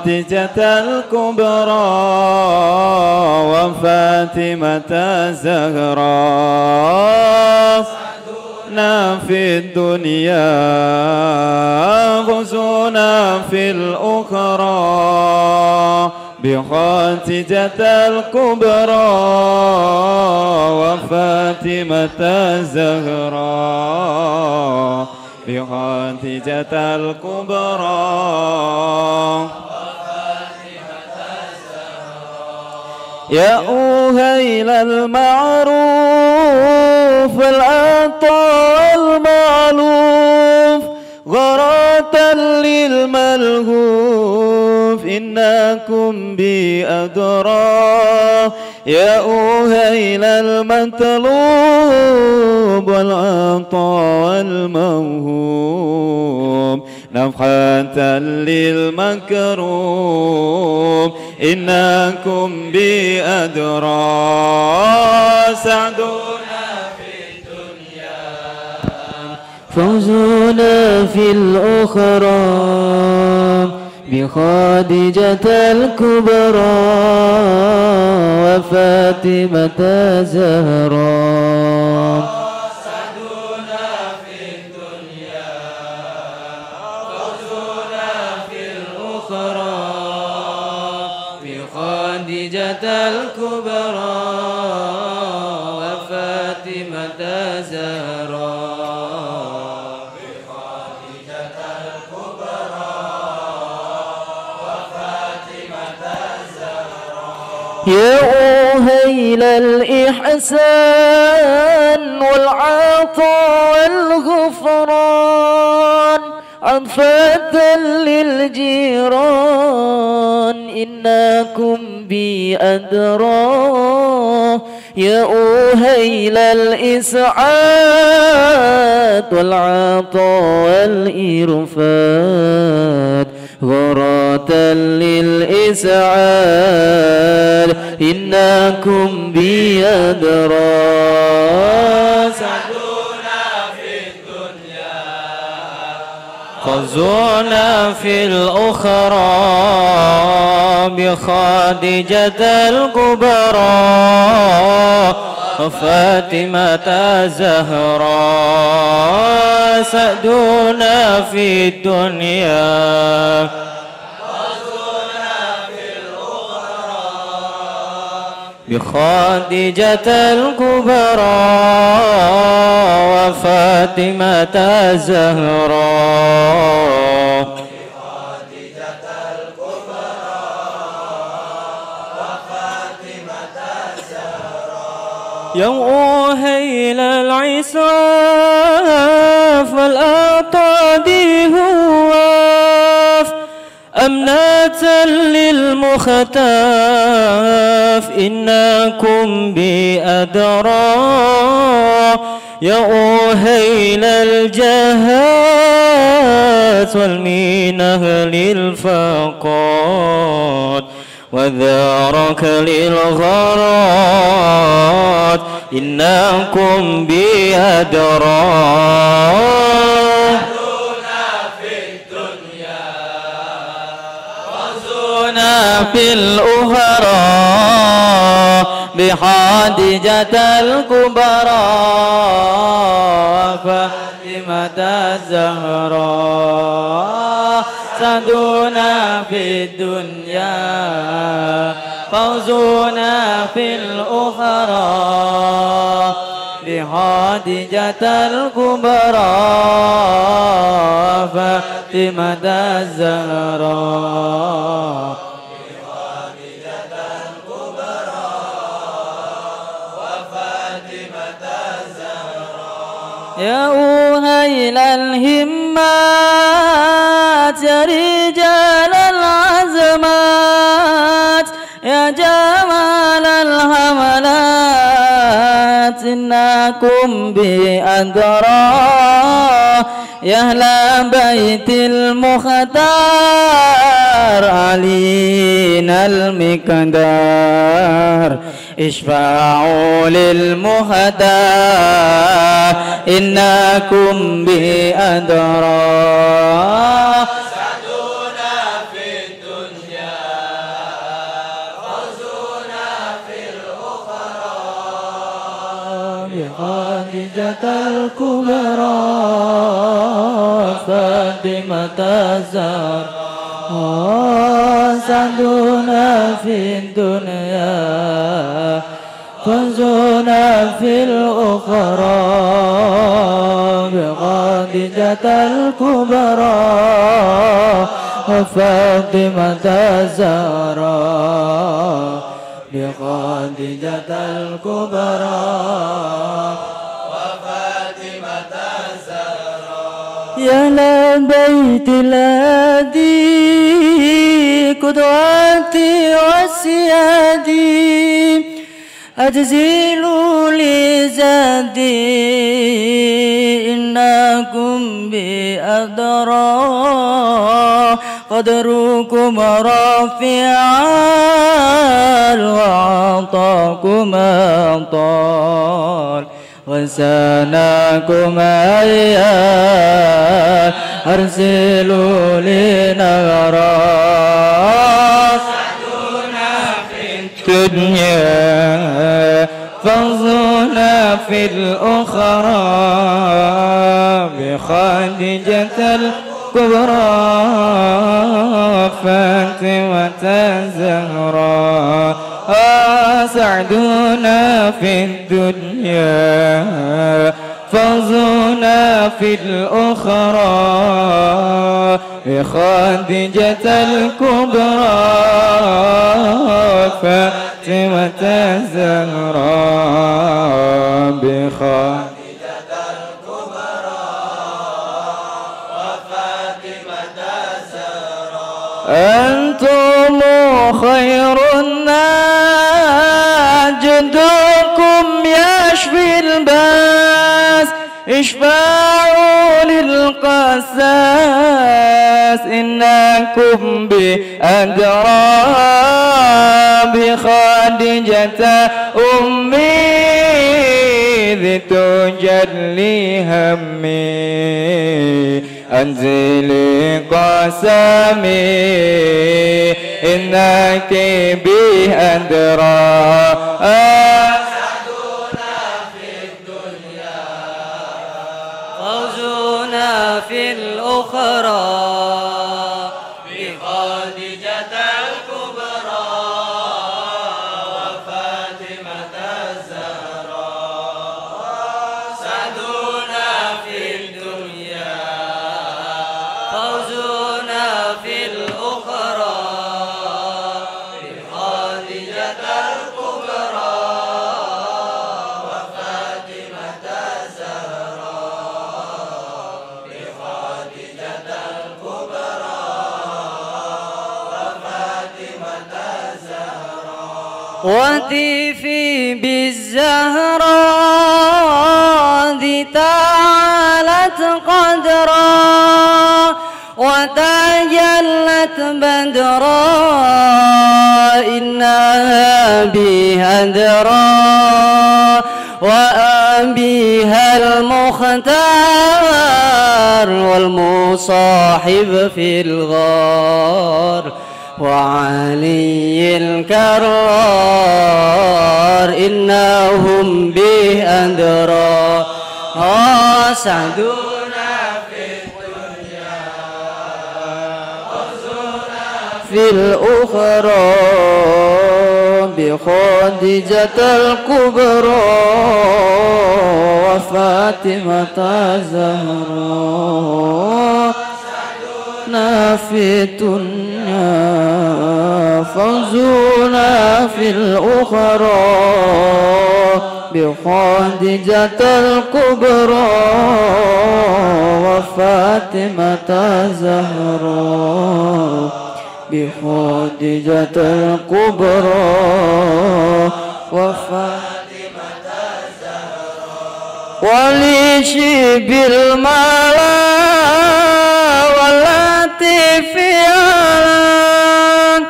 بخاتجة الكبرى وفاتمة الزهراء في الدنيا غزونا في الأخرى. بخاتجة الكبرى وفاتمة الزهراء بخاتجة الكبرى. يا أوهيل المعروف العطاء المعلوف غراة للملهوف إنكم بي أدرى يا أوهيل المطلوب والعطاء الموهوب نفحة للمكروب إنكم بأدرى سعدنا في الدنيا. فوزنا في الأخرى بخادجة الكبرى وفاتمة زهراء الكبرى وفاتمة زهراء بخديجة الكبرى وفاتمة الزهراء يا أهيل الإحسان والعطاء والغفران عطفة للجيران. إنكم بي أدرى يا أهيل الإسعاد والعطاء والإرفاد. غرات للإسعاد. إنكم بي أدرى خزونا في الأخرى. بخادجة الكبرى وفاتمة زهراء سأدونا في الدنيا. بخادجة الكبرى وفاتمة الزهراء يوم أهيل العساف والأطادي هواف أمنة للمختاف. إنكم بأدرى يا أهيل الجهات والمينه للفقاد. وذارك للغرات إنكم بأدرى في الأخرى بحادجة الكبرى فاطمة الزهراء سعدنا في الدنيا فوزنا في الأخرى. بحادجة الكبرى فاطمة الزهراء يا أوهيل الهمات إنكم بأدرى يا أهل بيت المختار علينا المقدار. اشفعوا للمهدى إنكم الكبرى فاطمة الزهراء سندنا في الدنيا كنزنا في الأخرى. بخديجة الكبرى وفاطمة الزهراء بخديجة الكبرى. يا لبيت الهادي قدوتي وسيادي. أجزل لزادي إنكم بأدرى. قدركم رافعا وعطاكم طال وسناكم أيام أرسلوا لنغرا الدنيا فانظرنا في الأخرى بخادجة الكبرى فاطمة الزهراء. سعدنا في الدنيا فانظرنا في الأخرى. بخادجة الكبرى فاطمة الزهراء بخادجة أنتم خير جدكم يشفي الباس اشفعوا للقساس إنكم بأدرى بخادجة أمي ذي تجلي همي. أنزلي قسمي إنك به أدرى Uh, وتفي بالزهراء ذي تعالت قدرا وتجلت بدرا إنها بها درا وأبيها المختار والمصاحب في الغار وعلي الكرار إنهم به أدرى سعدونا في الأخرى بخادجة الكبرى وفاطمة الزهراء فوزنا في الدنيا فوزنا في الأخرى بخادجة الكبرى وفاطمة الزهراء بخادجة الكبرى وفاطمة ولشب الملا والتي في علان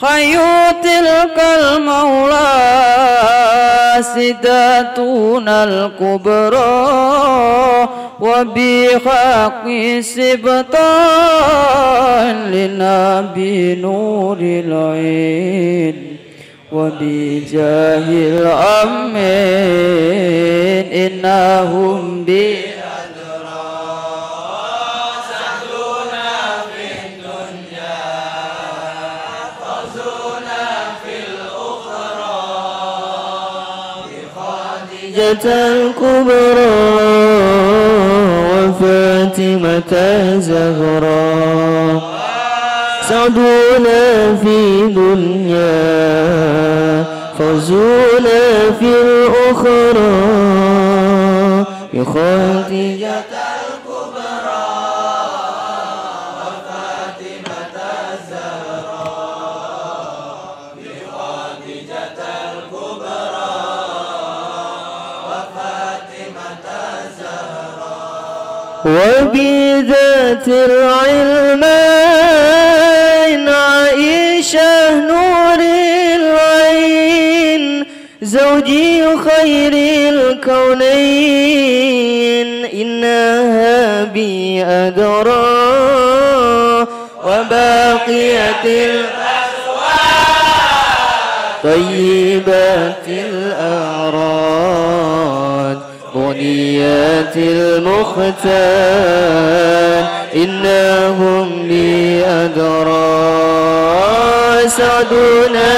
خيو تلك المولى سداتنا الكبرى. وبحق سبطان لنبي نور العين. وبجاه الأمين إنهم بأدرى خديجة الكبرى وفاتمة زهراء سعدونا في دنيا فوزونا في الأخرى. بخديجة وبذات العلمين عائشة نور العين زوجي خير الكونين إنها بي أدرى وباقية طيبات بنيات المختار إنهم لي أدرى سعدنا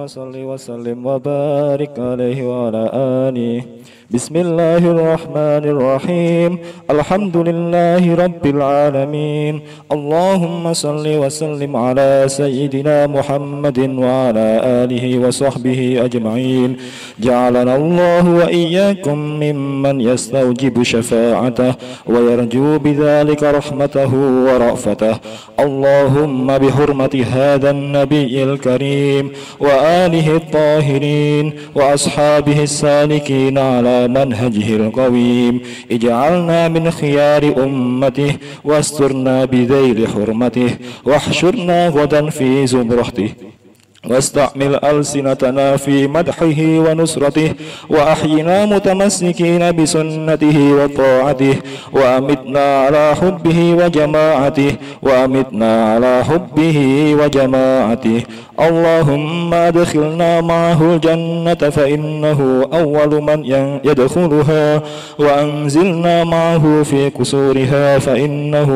اللهم صل وسلم وبارك عليه وعلى آله. بسم الله الرحمن الرحيم. الحمد لله رب العالمين. اللهم صل وسلم على سيدنا محمد وعلى آله وصحبه أجمعين. جعلنا الله وإياكم ممن يستوجب شفاعته ويرجو بذلك رحمته ورأفته. اللهم بحرمة هذا النبي الكريم وآله الطاهرين وأصحابه السالكين على منهجه القويم. اجعلنا من خيار أمته واسترنا بذيل حرمته واحشرنا غدا في زمرته. واستعمل ألسنتنا في مدحه ونصرته وأحينا متمسكين بسنته وطاعته وأمتنا على حبه وجماعته وأمتنا على حبه وجماعته اللهم أدخلنا معه الجنة فإنه أول من يدخلها وأنزلنا معه في قصورها فإنه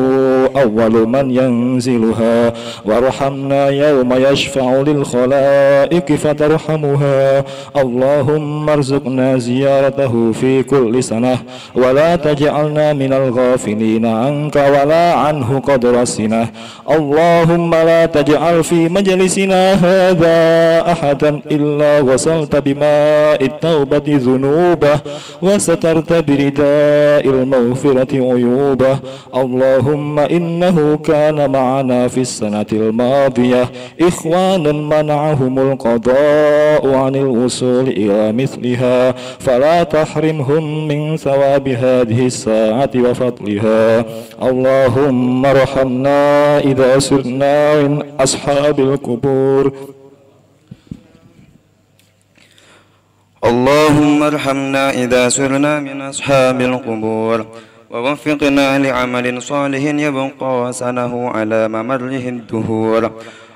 أول من ينزلها. وارحمنا يوم يشفع للخلائق فترحمها. اللهم ارزقنا زيارته في كل سنة ولا تجعلنا من الغافلين عنك ولا عنه قدر سنة اللهم لا تجعل في مجلسنا هذا أحدا إلا وصلت بماء التوبة ذنوبه وسترت برداء المغفرة عيوبه. اللهم إنه كان معنا في السنة الماضية إخوانا منعهم القضاء عن الوصول إلى مثلها. فلا تحرمهم من ثواب هذه الساعة وفضلها. اللهم ارحمنا إذا سرنا من أصحاب القبور. اللهم ارحمنا إذا سرنا من أصحاب القبور ووفقنا لعمل صالح يبقى سنه على ممره الدهور.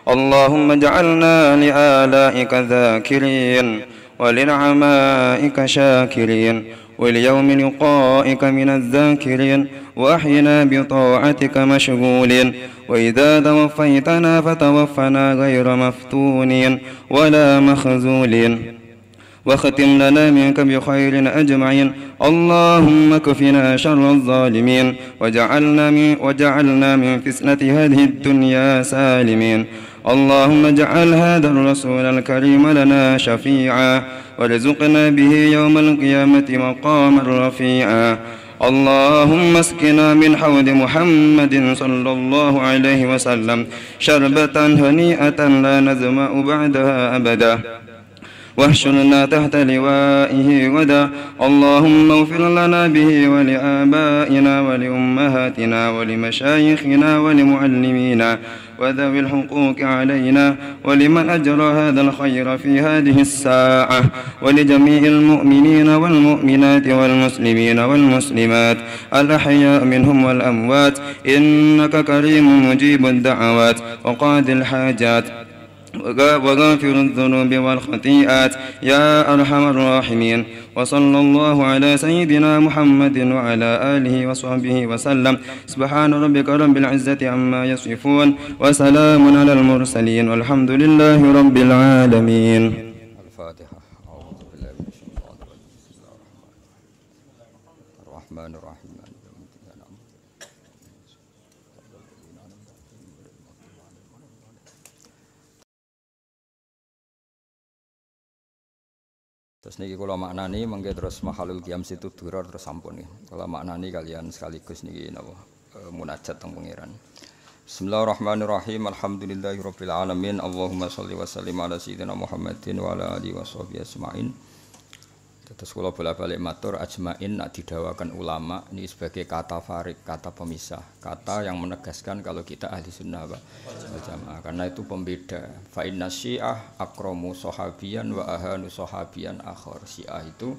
اللهم اجعلنا لآلائك ذاكرين ولنعمائك شاكرين. وليوم لقائك من الذاكرين وأحينا بطاعتك مشغولين وإذا توفيتنا فتوفنا غير مفتونين ولا مخزولين واختم لنا منك بخير أجمعين اللهم كفنا شر الظالمين وجعلنا من, وجعلنا من فتنة هذه الدنيا سالمين اللهم اجعل هذا الرسول الكريم لنا شفيعا وارزقنا به يوم القيامة مقاما رفيعا. اللهم اسقنا من حوض محمد صلى الله عليه وسلم شربة هنيئة لا نزمأ بعدها أبدا. واحشرنا تحت لوائه غدا. اللهم اغفر لنا به ولآبائنا ولأمهاتنا ولمشايخنا ولمعلمينا. وذوي الحقوق علينا ولمن أجرى هذا الخير في هذه الساعة ولجميع المؤمنين والمؤمنات والمسلمين والمسلمات الأحياء منهم والأموات إنك كريم مجيب الدعوات وقاضي الحاجات وغافر الذنوب والخطيئات. يا أرحم الراحمين. وصلى الله على سيدنا محمد وعلى آله وصحبه وسلم. سبحان ربك رب العزة عما يصفون. وسلام على المرسلين. والحمد لله رب العالمين. الفاتحة. Terus niki kula maknani mengke terus mahalul qiyam situ duror terus sampun nggih. Kula maknani kalian sekaligus niki napa eh, munajat teng pangeran. Bismillahirrahmanirrahim. Alhamdulillahirabbil alamin. Allahumma shalli wa sallim ala sayyidina Muhammadin wa ala alihi washabihi ajmain. Terus kula bolak-balik matur ajmain nak didawakan ulama ini sebagai kata farik, kata pemisah, kata yang menegaskan kalau kita ahli sunnah Pak. jamaah. Karena itu pembeda. Fa inna syiah akromu sahabiyan wa ahanu sahabiyan akhor. Syiah itu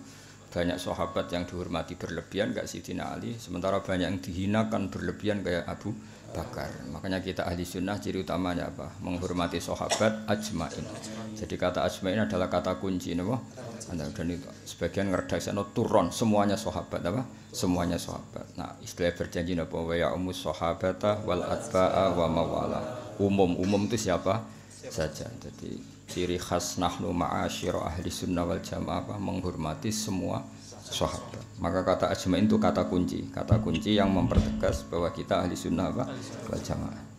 banyak sahabat yang dihormati berlebihan gak Sidina Ali, sementara banyak yang dihinakan berlebihan kayak Abu Bakar. Makanya kita ahli sunnah ciri utamanya apa? Menghormati sahabat ajmain. Jadi kata ajmain adalah kata kunci, napa? Dan itu sebagian ngerdaksana turun semuanya sahabat apa? Semuanya sahabat. Nah, istilah berjanji napa? Wa ya umus sahabata wal atba'a wa mawala. Umum umum itu siapa saja. Jadi ciri khas nahnu ma'asyira ahli sunnah wal jamaah apa? menghormati semua sahabat. Maka kata ajmain itu kata kunci, kata kunci yang mempertegas bahwa kita ahli sunnah wal jamaah.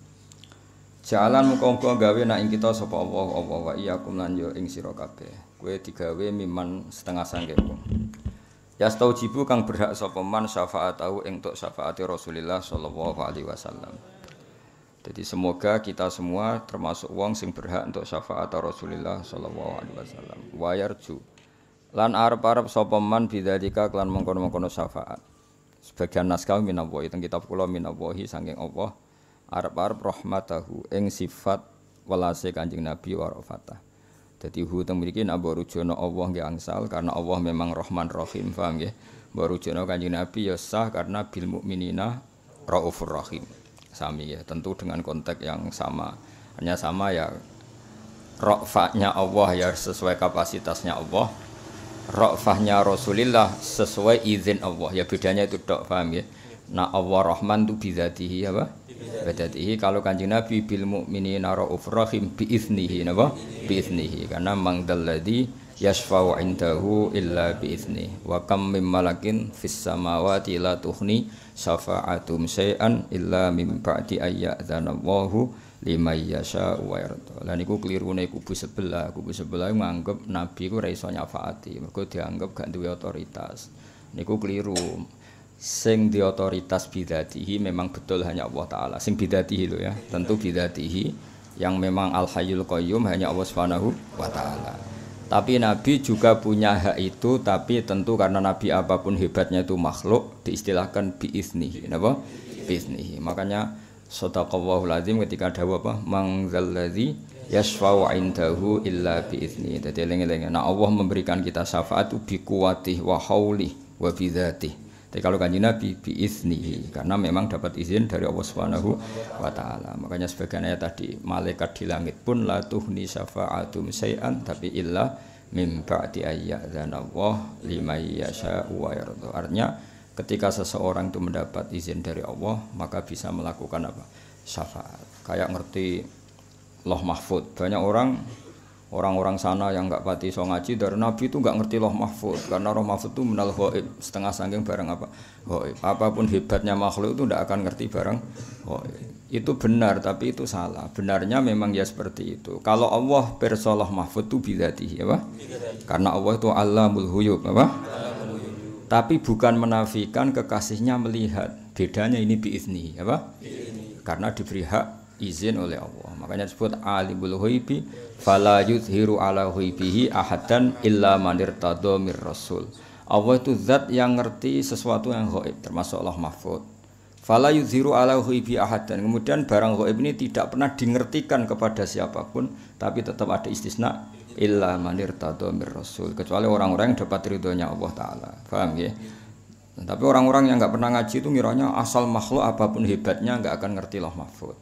Jalan muka-muka gawe nak ing kita sapa Allah Allah wa iyyakum lan yo ing sira kabeh. Kowe digawe miman setengah sangkepmu. Ya jibu kang berhak sapa man syafaat tahu ing tuk syafaati Rasulullah sallallahu alaihi wasallam. Jadi semoga kita semua termasuk wong sing berhak untuk syafaat Rasulullah sallallahu alaihi wasallam. Wa yarju lan arep-arep sapa man bidzalika kelan mengkono-mengkono syafaat. Sebagian naskah minallahi teng kitab kula minallahi saking Allah arep-arep rahmatahu ing sifat welase Kanjeng Nabi wa rafatah. Dadi hu teng mriki nak rujono Allah nggih angsal karena Allah memang Rahman Rahim, paham nggih? Mbok rujono Kanjeng Nabi ya sah karena bil mukminina raufur rahim. Sami ya, tentu dengan konteks yang sama. Hanya sama ya rofahnya Allah ya sesuai kapasitasnya Allah. Rofahnya Rasulillah sesuai izin Allah. Ya bedanya itu dok, paham ya? Nah Allah Rahman itu bidzatihi apa? Bidzatihi kalau kanjeng Nabi bil mukminina raufur rahim bi iznihi napa? Bi iznihi karena mang dalladzi yashfa'u indahu illa bi izni wa kam mim malakin fis samawati la tuhni syafa'atum syai'an illa mim ba'di ayyadzanallahu liman yasha'u wa yarda. Lah niku klirune kubu sebelah, kubu sebelah nganggep nabi ku ora iso nyafaati, mergo dianggap gak duwe otoritas. Niku keliru. Sing di otoritas bidatihi memang betul hanya Allah Ta'ala. Sing bidatihi lo ya. Tentu bidatihi yang memang al hayyul qayyum hanya Allah Subhanahu wa Ta'ala. Tapi Nabi juga punya hak itu tapi tentu karena Nabi apa pun hebatnya itu makhluk diistilahkan biiznihi. Napa? Biiznihi. Makanya sadaqallahu lazim ketika ada apa mangzalladzi yashfa'u indahu illa biizni jadi eling-eling nah Allah memberikan kita syafaat bi kuwatih wa haulih wa bidzatih tapi kalau kanji Nabi biiznihi karena memang dapat izin dari Allah Subhanahu wa taala. Makanya sebagian ayat tadi malaikat di langit pun la tuhni syafa'atum syai'an tapi illa mim ba'di ayyadzana Allah liman yasha'u wa yarda. Artinya ketika seseorang itu mendapat izin dari Allah maka bisa melakukan apa? syafaat. Kayak ngerti loh mahfud. Banyak orang orang-orang sana yang nggak pati so ngaji dari Nabi itu nggak ngerti loh mahfud. Karena roh mahfud itu menal goib setengah sangking barang apa? Goib apa pun hebatnya makhluk itu tidak akan ngerti barang goib itu benar tapi itu salah. Benarnya memang ya seperti itu. Kalau Allah bersolah mahfud itu bidati ya pak karena Allah itu alamul huyub apa Tapi bukan menafikan kekasihnya melihat. Bedanya ini biizni, apa? Karena diberi hak izin oleh Allah. Makanya disebut alimul ghaibi fala yuzhiru ala ghaibihi ahadan illa man irtada mir rasul. Allah itu zat yang ngerti sesuatu yang gaib termasuk Allah Mahfud. Fala yuzhiru ala ghaibi ahadan. Kemudian barang gaib ini tidak pernah dingertikan kepada siapa pun, tapi tetap ada istisna illa man irtada mir rasul. Kecuali orang-orang yang dapat ridhonya Allah taala. Paham ya? Tapi orang-orang yang nggak pernah ngaji itu ngiranya asal makhluk apa pun hebatnya nggak akan ngerti loh mahfud.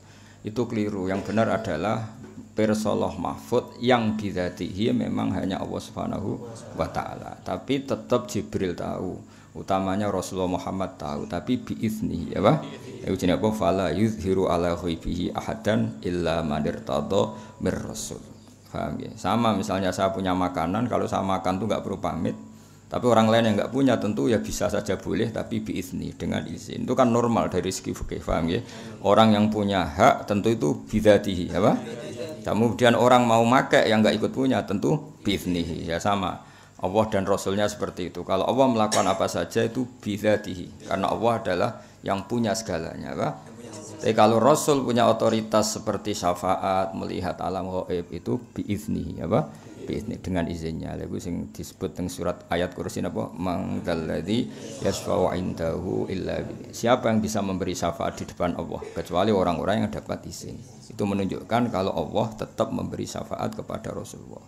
Itu keliru. Yang benar adalah persoloh mahfud yang bidatihi memang hanya Allah Subhanahu wa taala. Tapi tetap Jibril tahu. Utamanya Rasulullah Muhammad tahu, tapi biizni ya Pak. Itu jenis apa? Fala yuzhiru ala ghaibihi ahadan illa man irtada mir rasul. Paham ya? Sama misalnya saya punya makanan, kalau saya makan tuh nggak perlu pamit, tapi orang lain yang nggak punya tentu ya bisa saja boleh tapi biizni dengan izin. Itu kan normal dari segi fikih, paham ya? Orang yang punya hak tentu itu bidatihi, apa? Kemudian orang mau make yang nggak ikut punya tentu biiznihi, ya sama. Allah dan Rasulnya seperti itu. Kalau Allah melakukan apa saja itu bidatihi, karena Allah adalah yang punya segalanya, apa? Tapi kalau Rasul punya otoritas seperti syafaat, melihat alam gaib itu biiznihi, apa? biizni dengan izinnya. Lagu sing disebut dengan surat ayat kursi apa? Mangdalladzi yasfa'u indahu illa. Siapa yang bisa memberi syafaat di depan Allah kecuali orang-orang yang dapat izin. Itu menunjukkan kalau Allah tetap memberi syafaat kepada Rasulullah.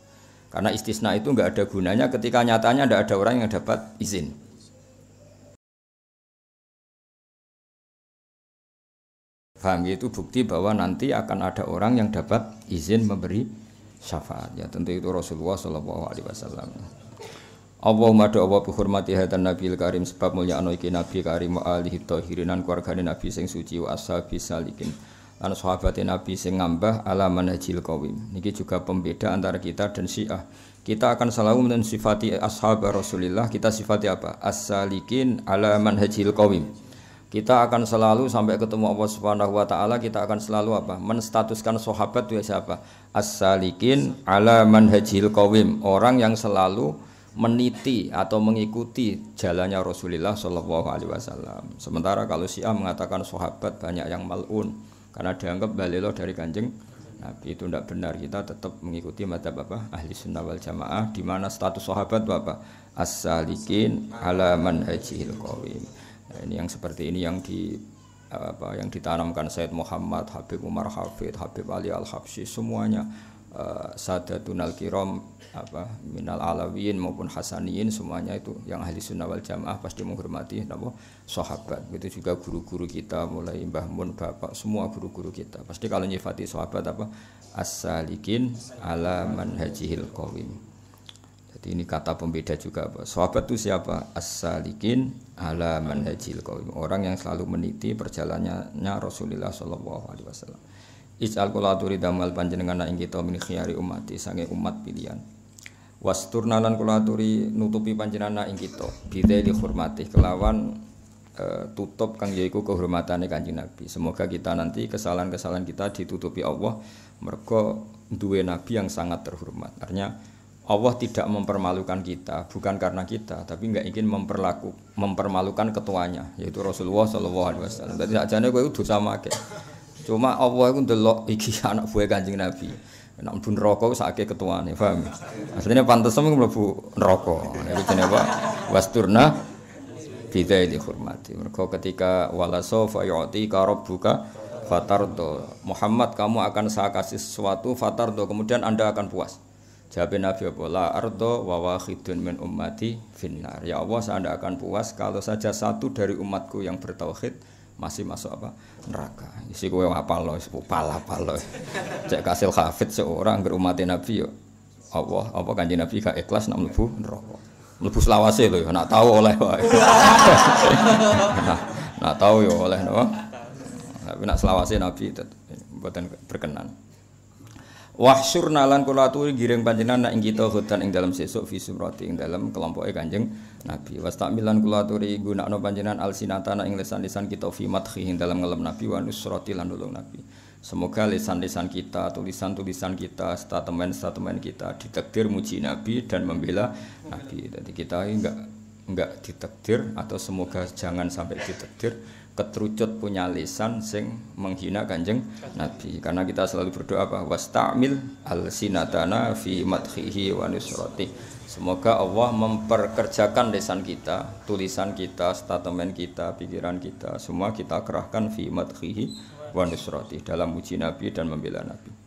Karena istisna itu nggak ada gunanya ketika nyatanya tidak ada orang yang dapat izin. Paham ya? itu bukti bahwa nanti akan ada orang yang dapat izin memberi syafaat. Ya tentu itu Rasulullah Shallallahu Alaihi Wasallam. Allahumma do Allah bihormati hadan Nabi Karim sebab mulia anu iki Nabi Karim wa alihi tahirin lan keluargane Nabi sing suci wa ashabi salikin. Lan sahabate Nabi sing ngambah ala manhajil qawim. Niki juga pembeda antara kita dan Syiah. Kita akan selalu mensifati ashab Rasulullah kita sifati apa? As-salikin ala manhajil qawim kita akan selalu sampai ketemu Allah Subhanahu wa taala kita akan selalu apa? Menstatuskan sahabat itu siapa? As-salikin ala manhajil qawim. Orang yang selalu meniti atau mengikuti jalannya Rasulullah Shallallahu alaihi wasallam. Sementara kalau Syiah mengatakan sahabat banyak yang malun. Karena dianggap balelo dari kanjeng Nabi. Itu tidak benar. Kita tetap mengikuti mata apa? Ahli sunnah wal jamaah. Di mana status sahabat apa? As-salikin ala manhajil qawim Nah, ini yang seperti ini yang di apa yang ditanamkan Said Muhammad, Habib Umar Hafid, Habib Ali Al Habsyi semuanya uh, Sadatun Al Kiram apa minal alawiyin maupun hasaniyin semuanya itu yang ahli sunnah wal jamaah pasti menghormati nama sahabat. Itu juga guru-guru kita mulai Mbah Mun Bapak semua guru-guru kita. Pasti kalau nyifati sahabat apa as-salikin ala manhajihil qawim jadi ini kata pembeda juga. Sahabat itu siapa? As-salikin ala manhajil qaum. Orang yang selalu meniti perjalanannya Rasulullah sallallahu alaihi wasallam. Ij'al damal panjenengan ing kita min khiyari umati sange umat pilihan. Wasturna lan nutupi panjenengan ing kita bidai dihormati kelawan uh, tutup kang yaiku kehormatane Kanjeng Nabi. Semoga kita nanti kesalahan-kesalahan kita ditutupi Allah mergo duwe nabi yang sangat terhormat. Artinya Allah tidak mempermalukan kita bukan karena kita tapi nggak ingin memperlaku mempermalukan ketuanya yaitu Rasulullah Shallallahu Alaihi Wasallam. Jadi nih gue itu sama kayak cuma Allah itu delok iki anak buah kanjeng Nabi. Nak pun rokok sakit ketuanya, paham? Aslinya pantas sama mlebu rokok. Itu jenis apa? Wasturna bidai dihormati. Mereka ketika walaso fayoti karob buka fatardo Muhammad kamu akan saya kasih sesuatu fatardo kemudian anda akan puas Jawab Nabi apa? La ardo wa wahidun min ummati finnar. Ya Allah, saya tidak akan puas kalau saja satu dari umatku yang bertauhid masih masuk apa? Neraka. Isi kowe apa lo? Pala pala. Cek kasil hafid seorang berumatin Nabi yo. Allah, apa kanji Nabi gak ikhlas nak mlebu neraka. Mlebu selawase lho, nak tahu oleh nah, nak tahu yo oleh napa? Tapi nak selawase Nabi buatan berkenan. Wahsyur nalan kula aturi giring panjenengan nak ing kita hutan ing dalam sesuk fi sumrati ing dalam kelompoke Kanjeng Nabi. Wastamilan kula aturi gunakno panjenengan alsinatana ing lisan-lisan kita fi madhi ing dalam ngelem Nabi wa nusrati lan nulung Nabi. Semoga lisan-lisan kita, tulisan-tulisan kita, statement-statement kita ditakdir muji Nabi dan membela Nabi. Jadi kita enggak enggak ditakdir atau semoga jangan sampai ditakdir keterucut punya lisan sing menghina kanjeng Nabi. Karena kita selalu berdoa apa? Wastamil al sinatana fi madhihi wa nusrati. Semoga Allah memperkerjakan lisan kita tulisan kita statement kita pikiran kita semua kita kerahkan fi madhihi wa nusrati dalam muji Nabi dan membela Nabi